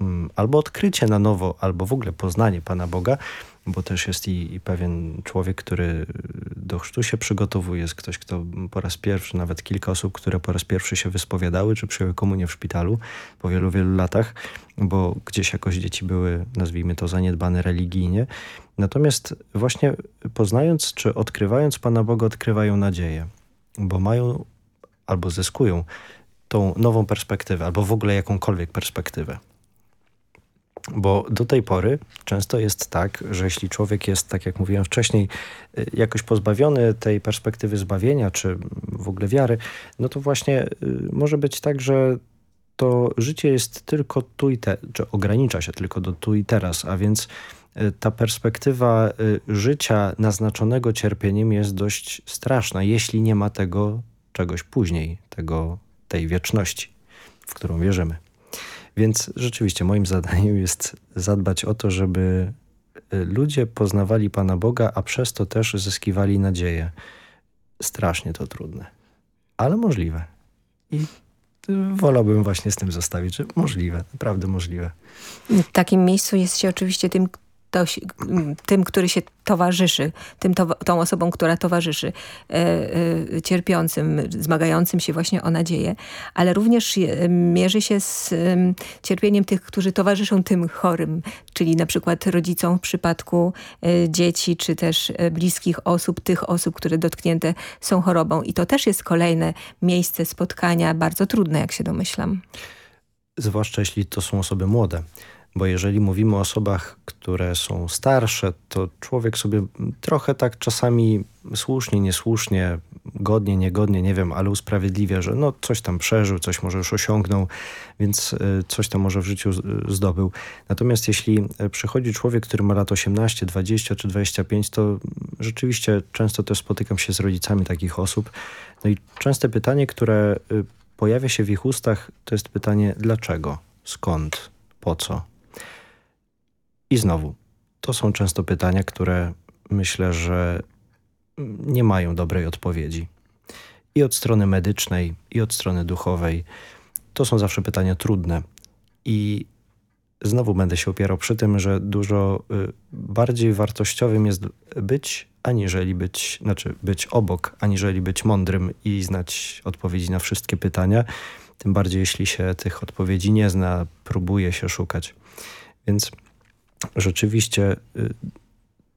mm, albo odkrycie na nowo, albo w ogóle poznanie Pana Boga, bo też jest i, i, pewien człowiek, który do chrztu się przygotowuje, jest ktoś, kto po raz pierwszy, nawet kilka osób, które po raz pierwszy się wyspowiadały, czy przyjęły komunię w szpitalu po wielu, wielu latach, bo gdzieś jakoś dzieci były, nazwijmy to, zaniedbane religijnie. Natomiast właśnie poznając, czy odkrywając Pana Boga, odkrywają nadzieję, bo mają albo zyskują tą nową perspektywę, albo w ogóle jakąkolwiek perspektywę. Bo do tej pory często jest tak, że jeśli człowiek jest, tak jak mówiłem wcześniej, y, jakoś pozbawiony tej perspektywy zbawienia, czy w ogóle wiary, no to właśnie y, może być tak, że to życie jest tylko tu i te, czy ogranicza się tylko do tu i teraz, a więc y, ta perspektywa życia naznaczonego cierpieniem jest dość straszna, jeśli nie ma tego czegoś później, tego, tej wieczności, w którą wierzymy. Więc rzeczywiście moim zadaniem jest zadbać o to, żeby y, ludzie poznawali Pana Boga, a przez to też zyskiwali nadzieję. Strasznie to trudne, ale możliwe. I wolałbym właśnie z tym zostawić, że możliwe, naprawdę możliwe. W takim miejscu jest się oczywiście tym, ktoś, tym, który się towarzyszy, tym to, tą osobą, która towarzyszy e, e, cierpiącym, zmagającym się właśnie o nadzieję, ale również mierzy się z cierpieniem tych, którzy towarzyszą tym chorym, czyli na przykład rodzicom w przypadku e, dzieci, czy też e, bliskich osób, tych osób, które dotknięte są chorobą. I to też jest kolejne miejsce spotkania, bardzo trudne, jak się domyślam. Zwłaszcza jeśli to są osoby młode bo jeżeli mówimy o osobach, które są starsze, to człowiek sobie trochę tak czasami słusznie, niesłusznie, godnie, niegodnie, nie wiem, ale usprawiedliwia, że no coś tam przeżył, coś może już osiągnął, więc y, coś tam może w życiu zdobył. Natomiast jeśli y, przychodzi człowiek, który ma lat 18, 20 czy 25, to rzeczywiście często też spotykam się z rodzicami takich osób. No i częste pytanie, które y, pojawia się w ich ustach, to jest pytanie dlaczego, skąd, po co? I znowu, to są często pytania, które myślę, że nie mają dobrej odpowiedzi. I od strony medycznej, i od strony duchowej. To są zawsze pytania trudne. I znowu będę się opierał przy tym, że dużo y, bardziej wartościowym jest być, aniżeli być, znaczy być obok, aniżeli być mądrym i znać odpowiedzi na wszystkie pytania. Tym bardziej, jeśli się tych odpowiedzi nie zna, próbuje się szukać. Więc rzeczywiście y,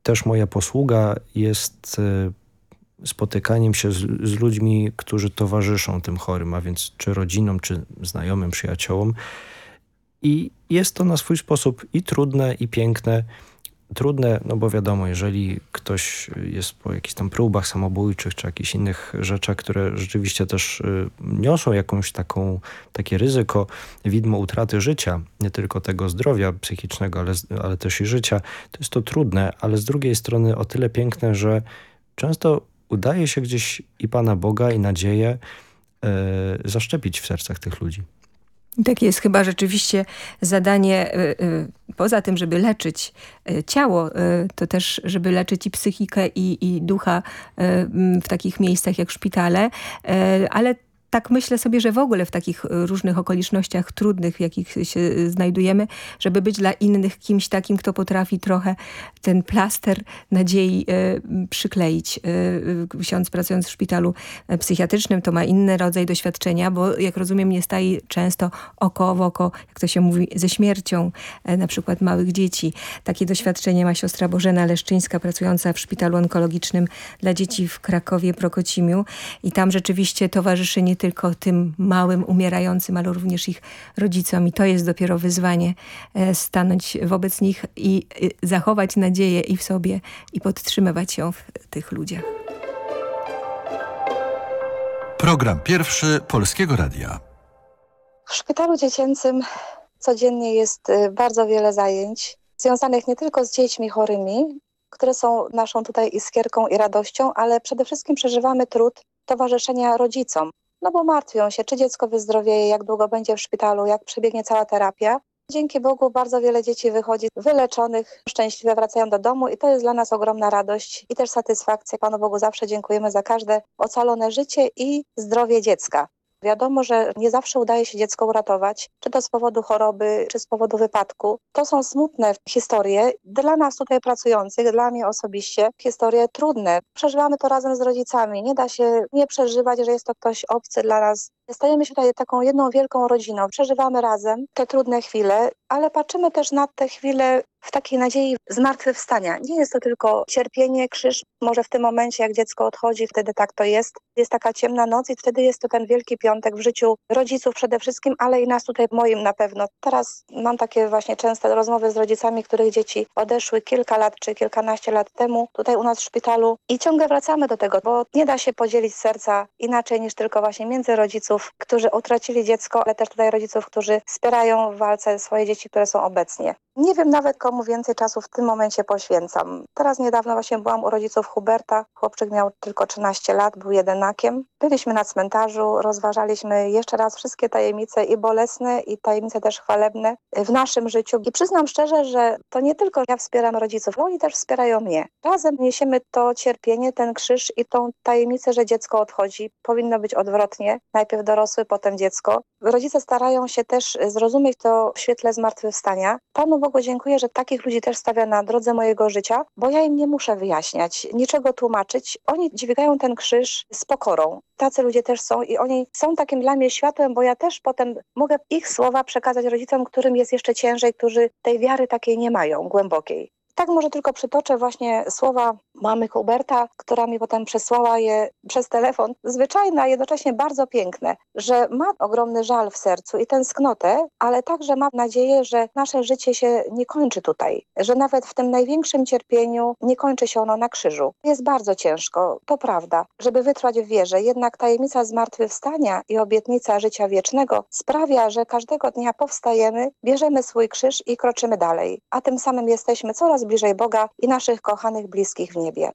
też moja posługa jest y, spotykaniem się z, z, ludźmi, którzy towarzyszą tym chorym, a więc czy rodzinom, czy znajomym, przyjaciołom. I jest to na swój sposób i trudne, i piękne, trudne, no bo wiadomo, jeżeli ktoś jest po jakichś tam próbach samobójczych czy jakichś innych rzeczach, które rzeczywiście też y, niosą jakąś taką, takie ryzyko, widmo utraty życia, nie tylko tego zdrowia psychicznego, ale, ale też i życia, to jest to trudne, ale z drugiej strony o tyle piękne, że często udaje się gdzieś i Pana Boga i nadzieję e, zaszczepić w sercach tych ludzi. Tak jest chyba rzeczywiście zadanie, poza tym, żeby leczyć ciało, to też, żeby leczyć i psychikę, i, i ducha w takich miejscach jak szpitale, ale tak myślę sobie, że w ogóle w takich e, różnych okolicznościach trudnych, w jakich się e, znajdujemy, żeby być dla innych kimś takim, kto potrafi trochę ten plaster nadziei e, przykleić. Ksiądz pracując w szpitalu psychiatrycznym to ma inny rodzaj doświadczenia, bo jak rozumiem nie staje często oko w oko, jak to się mówi, ze śmiercią na przykład małych dzieci. Takie doświadczenie ma siostra Bożena Leszczyńska pracująca w szpitalu onkologicznym dla dzieci w Krakowie, Prokocimiu i tam rzeczywiście towarzyszy nie tylko tym małym, umierającym, ale również ich rodzicom. I to jest dopiero wyzwanie e, stanąć wobec nich i e, zachować nadzieję i w sobie i podtrzymywać ją w tych ludziach. Program pierwszy Polskiego Radia. W szpitalu dziecięcym codziennie jest e, bardzo wiele zajęć związanych nie tylko z dziećmi chorymi, które są naszą tutaj iskierką i radością, ale przede wszystkim przeżywamy trud towarzyszenia rodzicom, no bo martwią się, czy dziecko wyzdrowieje, jak długo będzie w szpitalu, jak przebiegnie cała terapia. Dzięki Bogu bardzo wiele dzieci wychodzi wyleczonych, szczęśliwe wracają do domu i to jest dla nas ogromna radość i też satysfakcja. Panu Bogu zawsze dziękujemy za każde ocalone życie i zdrowie dziecka. Wiadomo, że nie zawsze udaje się dziecko uratować, czy to z powodu choroby, czy z powodu wypadku. To są smutne historie. Dla nas tutaj pracujących, dla mnie osobiście, historie trudne. Przeżywamy to razem z rodzicami. Nie da się nie przeżywać, że jest to ktoś obcy dla nas. Stajemy się tutaj taką jedną wielką rodziną. Przeżywamy razem te trudne chwile, ale patrzymy też na te chwile w takiej nadziei zmartwychwstania. Nie jest to tylko cierpienie, krzyż. Może w tym momencie, jak dziecko odchodzi, wtedy tak to jest. Jest taka ciemna noc i wtedy jest to ten wielki piątek w życiu rodziców przede wszystkim, ale i nas tutaj moim na pewno. Teraz mam takie właśnie częste rozmowy z rodzicami, których dzieci odeszły kilka lat czy kilkanaście lat temu tutaj u nas w szpitalu i ciągle wracamy do tego, bo nie da się podzielić serca inaczej niż tylko właśnie między rodziców, którzy utracili dziecko, ale też tutaj rodziców, którzy wspierają w walce swoje dzieci, które są obecnie. Nie wiem nawet komu więcej czasu w tym momencie poświęcam. Teraz niedawno właśnie byłam u rodziców Huberta. Chłopczyk miał tylko 13 lat, był jedenakiem. Byliśmy na cmentarzu, rozważaliśmy jeszcze raz wszystkie tajemnice i bolesne i tajemnice też chwalebne w naszym życiu. I przyznam szczerze, że to nie tylko ja wspieram rodziców, oni też wspierają mnie. Razem niesiemy to cierpienie, ten krzyż i tą tajemnicę, że dziecko odchodzi. Powinno być odwrotnie. Najpierw dorosły, potem dziecko. Rodzice starają się też zrozumieć to w świetle zmartwychwstania. Panu Bogu dziękuję, że takich ludzi też stawia na drodze mojego życia, bo ja im nie muszę wyjaśniać, niczego tłumaczyć. Oni dźwigają ten krzyż z pokorą. Tacy ludzie też są i oni są takim dla mnie światłem, bo ja też potem mogę ich słowa przekazać rodzicom, którym jest jeszcze ciężej, którzy tej wiary takiej nie mają, głębokiej. Tak może tylko przytoczę właśnie słowa mamy Huberta, która mi potem przesłała je przez telefon. Zwyczajne, a jednocześnie bardzo piękne, że ma ogromny żal w sercu i tęsknotę, ale także ma nadzieję, że nasze życie się nie kończy tutaj, że nawet w tym największym cierpieniu nie kończy się ono na krzyżu. Jest bardzo ciężko, to prawda, żeby wytrwać w wierze, jednak tajemnica zmartwychwstania i obietnica życia wiecznego sprawia, że każdego dnia powstajemy, bierzemy swój krzyż i kroczymy dalej, a tym samym jesteśmy coraz bliżej Boga i naszych kochanych bliskich w niebie.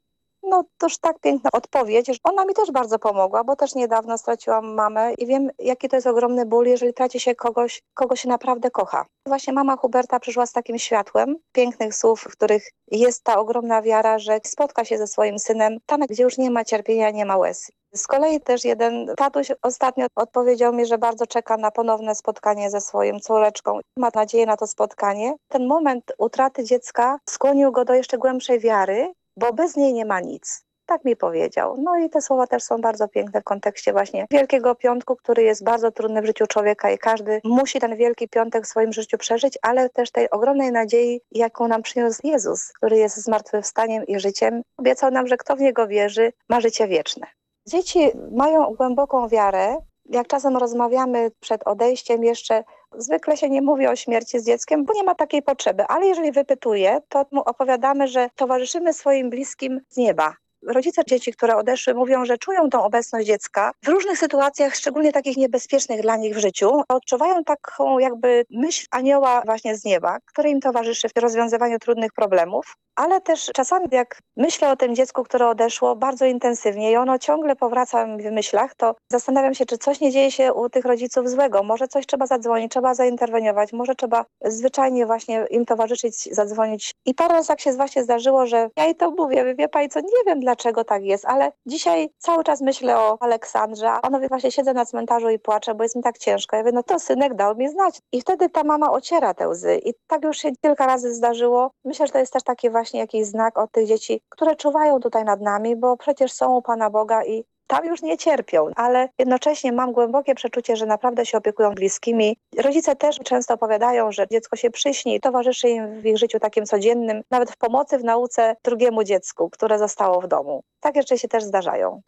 No toż tak piękna odpowiedź. Ona mi też bardzo pomogła, bo też niedawno straciłam mamę i wiem, jaki to jest ogromny ból, jeżeli traci się kogoś, kogo się naprawdę kocha. Właśnie mama Huberta przyszła z takim światłem pięknych słów, w których jest ta ogromna wiara, że spotka się ze swoim synem tam, gdzie już nie ma cierpienia, nie ma łez. Z kolei też jeden tatuś ostatnio odpowiedział mi, że bardzo czeka na ponowne spotkanie ze swoją córeczką. Ma nadzieję na to spotkanie. Ten moment utraty dziecka skłonił go do jeszcze głębszej wiary, bo bez niej nie ma nic. Tak mi powiedział. No i te słowa też są bardzo piękne w kontekście właśnie Wielkiego Piątku, który jest bardzo trudny w życiu człowieka i każdy musi ten Wielki Piątek w swoim życiu przeżyć, ale też tej ogromnej nadziei, jaką nam przyniósł Jezus, który jest zmartwychwstaniem i życiem. Obiecał nam, że kto w Niego wierzy, ma życie wieczne. Dzieci mają głęboką wiarę. Jak czasem rozmawiamy przed odejściem jeszcze, zwykle się nie mówi o śmierci z dzieckiem, bo nie ma takiej potrzeby. Ale jeżeli wypytuję, to mu opowiadamy, że towarzyszymy swoim bliskim z nieba. Rodzice dzieci, które odeszły, mówią, że czują tą obecność dziecka w różnych sytuacjach, szczególnie takich niebezpiecznych dla nich w życiu. Odczuwają taką jakby myśl anioła właśnie z nieba, który im towarzyszy w rozwiązywaniu trudnych problemów ale też czasami jak myślę o tym dziecku, które odeszło bardzo intensywnie i ono ciągle powraca w myślach, to zastanawiam się, czy coś nie dzieje się u tych rodziców złego. Może coś trzeba zadzwonić, trzeba zainterweniować, może trzeba zwyczajnie właśnie im towarzyszyć, zadzwonić. I parę razy tak się właśnie zdarzyło, że ja jej to mówię, wie pani co, nie wiem dlaczego tak jest, ale dzisiaj cały czas myślę o Aleksandrze, a ono właśnie siedzę na cmentarzu i płaczę, bo jest mi tak ciężko. Ja mówię, no to synek dał mi znać. I wtedy ta mama ociera te łzy. I tak już się kilka razy zdarzyło. Myślę, że to jest też właśnie właśnie jakiś znak od tych dzieci, które czuwają tutaj nad nami, bo przecież są u Pana Boga i tam już nie cierpią, ale jednocześnie mam głębokie przeczucie, że naprawdę się opiekują bliskimi. Rodzice też często opowiadają, że dziecko się przyśni, towarzyszy im w ich życiu takim codziennym, nawet w pomocy w nauce drugiemu dziecku, które zostało w domu. Takie rzeczy się też zdarzają.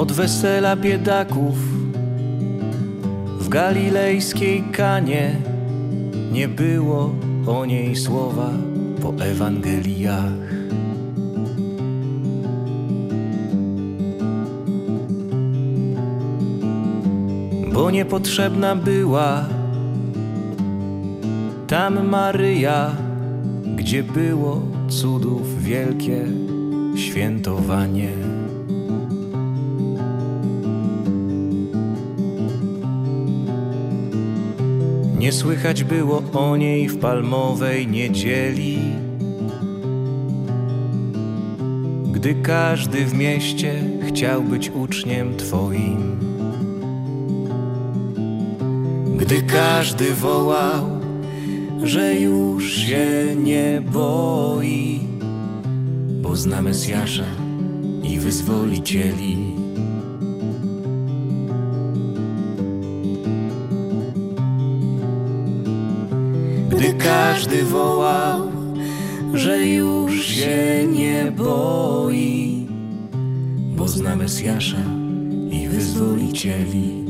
Od wesela biedaków w galilejskiej kanie nie było o niej słowa po Ewangeliach. Bo niepotrzebna była tam Maryja, gdzie było cudów wielkie świętowanie. Nie słychać było o niej w palmowej niedzieli. Gdy każdy w mieście chciał być uczniem Twoim. Gdy każdy wołał, że już się nie boi, bo zna Mesjasza i wyzwolicieli. Każdy wołał, że już się nie boi, bo zna Mesjasza i wyzwolicieli.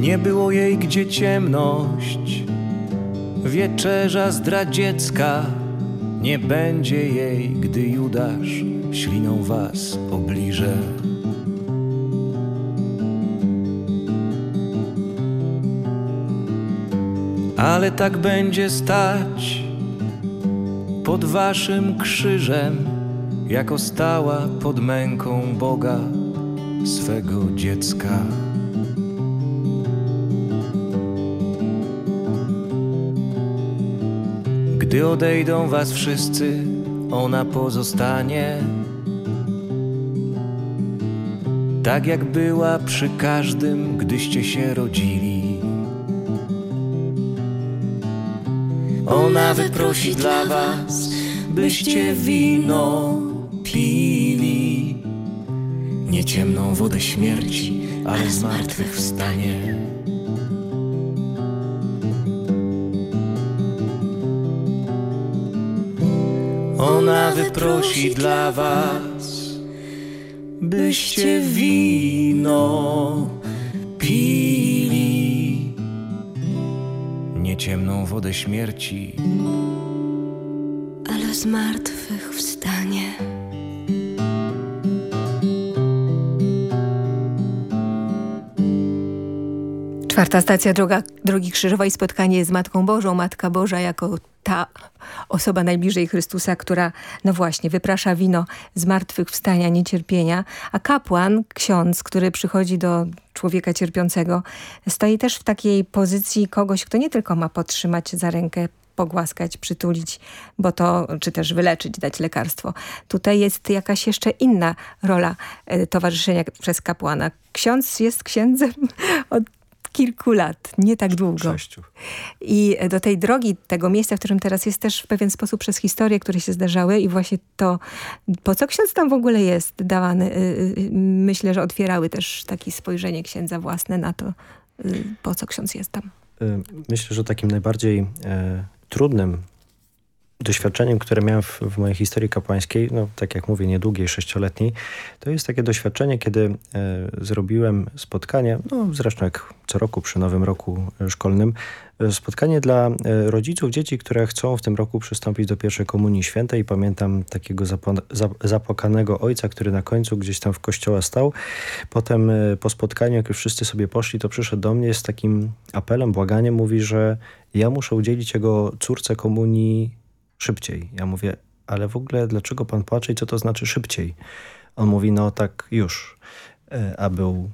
Nie było jej gdzie ciemność, wieczerza zdradziecka, nie będzie jej, gdy Judasz śliną was obliże. Ale tak będzie stać pod waszym krzyżem, jako stała pod męką Boga swego dziecka. Gdy odejdą was wszyscy, ona pozostanie. Tak jak była przy każdym, gdyście się rodzili. Ona wyprosi dla was, byście wino pili. Nie ciemną wodę śmierci, ale zmartwychwstanie. Ona wyprosi dla was, byście wino pili. Ciemną wodę śmierci, ale zmartwychwstanie. Czwarta stacja droga, Drogi Krzyżowej, spotkanie z Matką Bożą. Matka Boża jako ta osoba najbliżej Chrystusa, która, no właśnie, wyprasza wino zmartwychwstania, niecierpienia. A kapłan, ksiądz, który przychodzi do człowieka cierpiącego, stoi też w takiej pozycji kogoś, kto nie tylko ma podtrzymać za rękę, pogłaskać, przytulić, bo to, czy też wyleczyć, dać lekarstwo. Tutaj jest jakaś jeszcze inna rola e, towarzyszenia przez kapłana. Ksiądz jest księdzem <laughs> od kilku lat, nie tak długo. Sześciu. I do tej drogi, tego miejsca, w którym teraz jest też w pewien sposób przez historie, które się zdarzały i właśnie to, po co ksiądz tam w ogóle jest dawany, myślę, że otwierały też takie spojrzenie księdza własne na to, po co ksiądz jest tam. Myślę, że takim najbardziej e, trudnym doświadczeniem, które miałem w, w, mojej historii kapłańskiej, no tak jak mówię, niedługiej, sześcioletniej, to jest takie doświadczenie, kiedy e, zrobiłem spotkanie, no zresztą jak co roku przy nowym roku szkolnym, e, spotkanie dla e, rodziców dzieci, które chcą w tym roku przystąpić do pierwszej komunii świętej. Pamiętam takiego zapłakanego ojca, który na końcu gdzieś tam w kościele stał. Potem e, po spotkaniu, jak już wszyscy sobie poszli, to przyszedł do mnie z takim apelem, błaganiem, mówi, że ja muszę udzielić jego córce komunii szybciej. Ja mówię, ale w ogóle dlaczego pan płacze i co to znaczy szybciej? On mówi, no tak już. A był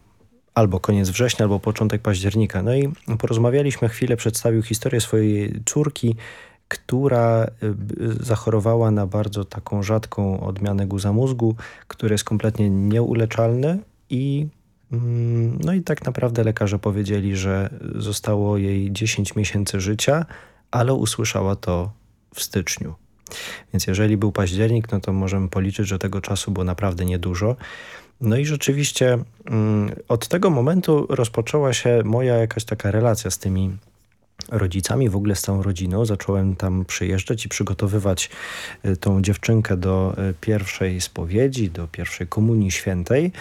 albo koniec września, albo początek października. No i porozmawialiśmy chwilę, przedstawił historię swojej córki, która y, zachorowała na bardzo taką rzadką odmianę guza mózgu, który jest kompletnie nieuleczalny i mm, no i tak naprawdę lekarze powiedzieli, że zostało jej 10 miesięcy życia, ale usłyszała to w styczniu. Więc jeżeli był październik, no to możemy policzyć, że tego czasu było naprawdę niedużo. No i rzeczywiście mm, od tego momentu rozpoczęła się moja jakaś taka relacja z tymi rodzicami, w ogóle z całą rodziną. Zacząłem tam przyjeżdżać i przygotowywać y, tą dziewczynkę do y, pierwszej spowiedzi, do pierwszej komunii świętej.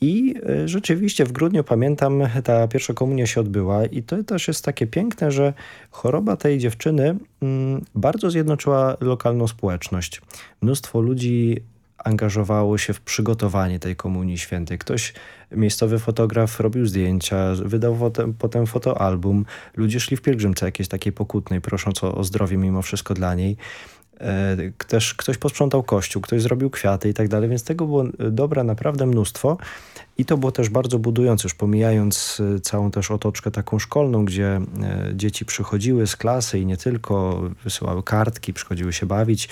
I y, rzeczywiście w grudniu, pamiętam, ta pierwsza komunia się odbyła i to też jest takie piękne, że choroba tej dziewczyny mm, bardzo zjednoczyła lokalną społeczność. Mnóstwo ludzi angażowało się w przygotowanie tej Komunii Świętej. Ktoś, miejscowy fotograf robił zdjęcia, wydał potem, potem fotoalbum. Ludzie szli w pielgrzymce jakiejś takiej pokutnej, prosząc o, o zdrowie mimo wszystko dla niej. E, też ktoś posprzątał kościół, ktoś zrobił kwiaty i tak dalej, więc tego było dobra naprawdę mnóstwo i to było też bardzo budujące, już pomijając e, całą też otoczkę taką szkolną, gdzie e, dzieci przychodziły z klasy i nie tylko, wysyłały kartki, przychodziły się bawić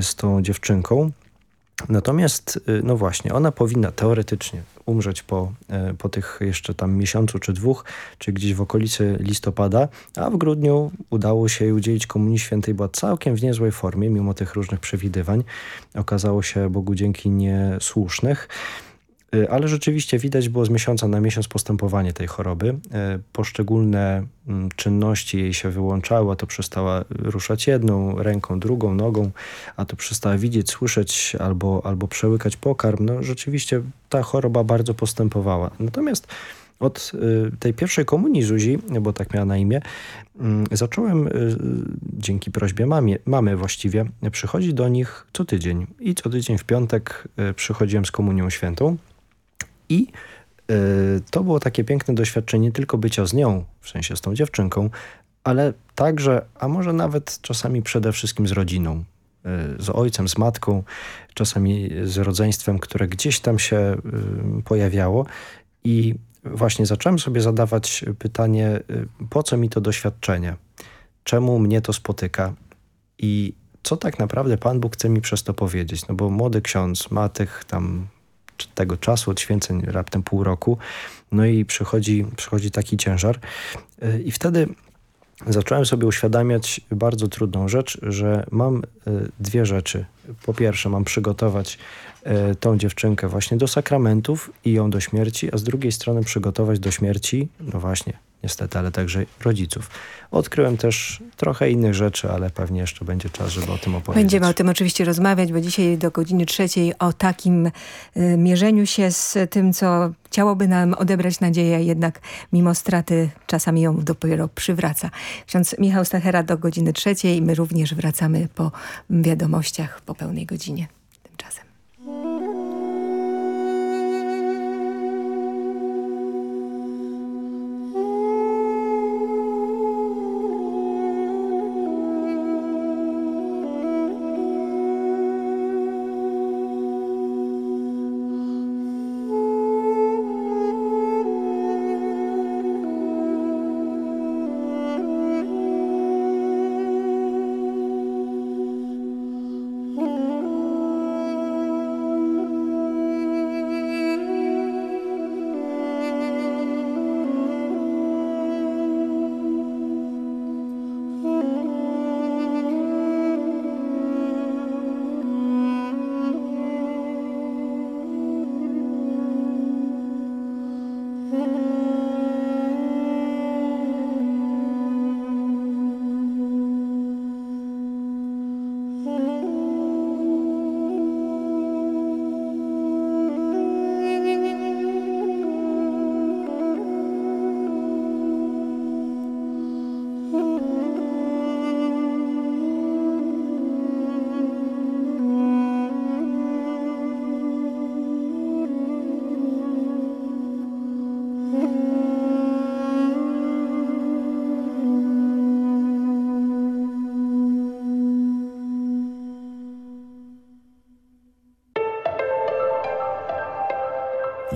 z tą dziewczynką. Natomiast, y, no właśnie, ona powinna teoretycznie umrzeć po, y, po tych jeszcze tam miesiącu czy dwóch, czy gdzieś w okolicy listopada, a w grudniu udało się jej udzielić Komunii Świętej. Była całkiem w niezłej formie, mimo tych różnych przewidywań. Okazało się Bogu dzięki niesłusznych. Y, ale rzeczywiście widać było z miesiąca na miesiąc postępowanie tej choroby. Y, poszczególne mm, czynności jej się wyłączały, a to przestała ruszać jedną ręką, drugą nogą, a to przestała widzieć, słyszeć albo, albo przełykać pokarm. No rzeczywiście ta choroba bardzo postępowała. Natomiast od y, tej pierwszej komunii Zuzi, bo tak miała na imię, mm, zacząłem dzięki prośbie mamie, mamy właściwie przychodzić do nich co tydzień. I co tydzień w piątek przychodziłem z komunią świętą. I y, to było takie piękne doświadczenie tylko bycia z nią, w sensie z tą dziewczynką, ale także, a może nawet czasami przede wszystkim z rodziną, y, z ojcem, z matką, czasami z rodzeństwem, które gdzieś tam się y, pojawiało i właśnie zacząłem sobie zadawać pytanie, po co mi to doświadczenie? Czemu mnie to spotyka? I co tak naprawdę Pan Bóg chce mi przez to powiedzieć? No bo młody ksiądz ma tych tam tego czasu, od święceń raptem pół roku. No i przychodzi, przychodzi taki ciężar. Y, I wtedy zacząłem sobie uświadamiać bardzo trudną rzecz, że mam y, dwie rzeczy. Po pierwsze mam przygotować y, tą dziewczynkę właśnie do sakramentów i ją do śmierci, a z drugiej strony przygotować do śmierci, no właśnie, niestety, ale także rodziców. Odkryłem też trochę innych rzeczy, ale pewnie jeszcze będzie czas, żeby o tym opowiedzieć. Będziemy o tym oczywiście rozmawiać, bo dzisiaj do godziny trzeciej o takim y, mierzeniu się z tym, co chciałoby nam odebrać nadzieję, jednak mimo straty czasami ją dopiero przywraca. Ksiądz Michał Stachera do godziny trzeciej. My również wracamy po wiadomościach po pełnej godzinie.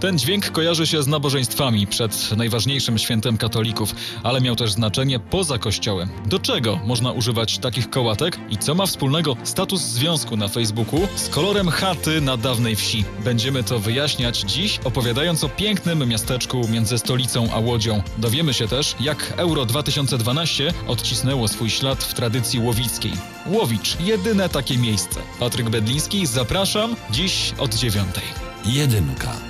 Ten dźwięk kojarzy się z nabożeństwami przed najważniejszym świętem katolików, ale miał też znaczenie poza kościołem. Do czego można używać takich kołatek i co ma wspólnego status związku na Facebooku z kolorem chaty na dawnej wsi? Będziemy to wyjaśniać dziś, opowiadając o pięknym miasteczku między stolicą a Łodzią. Dowiemy się też, jak Euro 2012 odcisnęło swój ślad w tradycji łowickiej. Łowicz, jedyne takie miejsce. Patryk Bedliński, zapraszam dziś od dziewiątej. Jedynka.